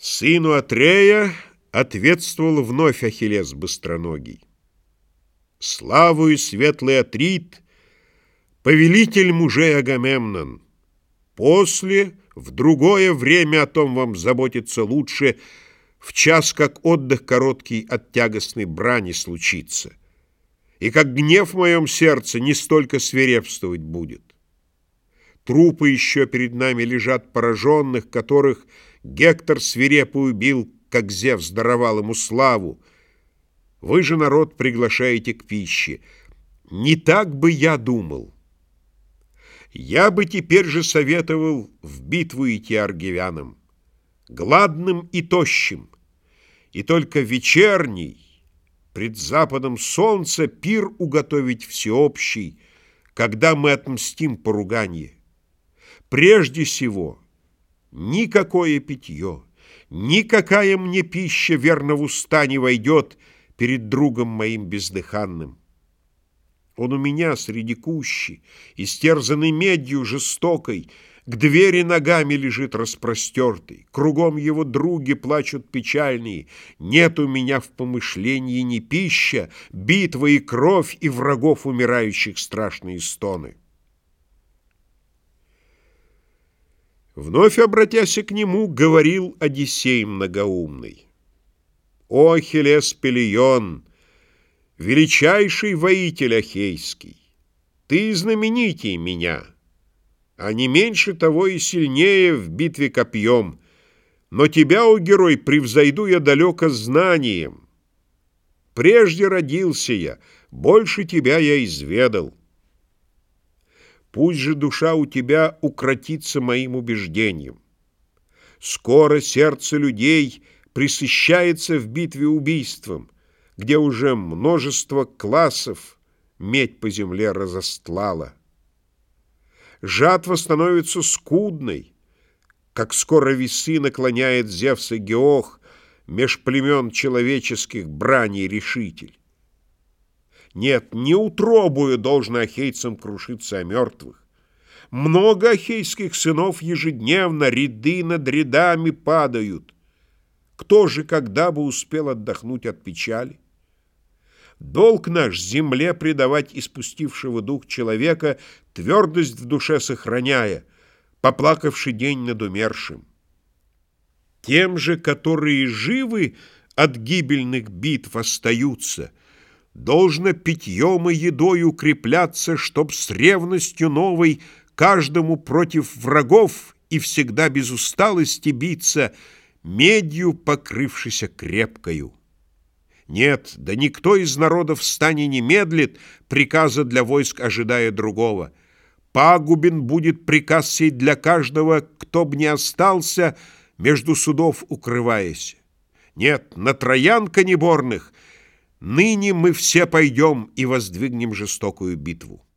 Сыну Атрея ответствовал вновь Ахиллес быстроногий. Славу и светлый Атрит, повелитель мужей Агамемнон. После, в другое время о том вам заботиться лучше, в час, как отдых короткий от тягостной брани случится, и как гнев в моем сердце не столько свирепствовать будет. Трупы еще перед нами лежат пораженных, которых Гектор свирепо убил, как Зевс даровал ему славу. Вы же народ приглашаете к пище. Не так бы я думал. Я бы теперь же советовал в битву идти аргивянам, гладным и тощим, и только вечерний, пред западом солнца, пир уготовить всеобщий, когда мы отмстим поруганье. Прежде всего — Никакое питье, никакая мне пища верно в уста не войдет перед другом моим бездыханным. Он у меня среди кущи, истерзанный медью жестокой, к двери ногами лежит распростертый, кругом его други плачут печальные, нет у меня в помышлении ни пища, битва и кровь, и врагов умирающих страшные стоны. Вновь обратясь к нему, говорил Одиссей многоумный. «О, Ахиллес Пелион, величайший воитель Ахейский, ты знаменитей меня, а не меньше того и сильнее в битве копьем, но тебя, о герой, превзойду я далеко знанием. Прежде родился я, больше тебя я изведал. Пусть же душа у тебя укротится моим убеждением. Скоро сердце людей присыщается в битве убийством, где уже множество классов медь по земле разостлала. Жатва становится скудной, как скоро весы наклоняет Зевса Геох меж племен человеческих брани решитель. Нет, не утробую должно ахейцам крушиться о мертвых. Много ахейских сынов ежедневно ряды над рядами падают. Кто же когда бы успел отдохнуть от печали? Долг наш земле предавать испустившего дух человека, твердость в душе сохраняя, поплакавший день над умершим. Тем же, которые живы от гибельных битв остаются — Должно питьем и едой укрепляться, Чтоб с ревностью новой Каждому против врагов И всегда без усталости биться, Медью покрывшейся крепкою. Нет, да никто из народов в стане не медлит, Приказа для войск ожидая другого. Пагубен будет приказ сей для каждого, Кто б не остался, между судов укрываясь. Нет, на троян конеборных — Ныне мы все пойдем и воздвигнем жестокую битву.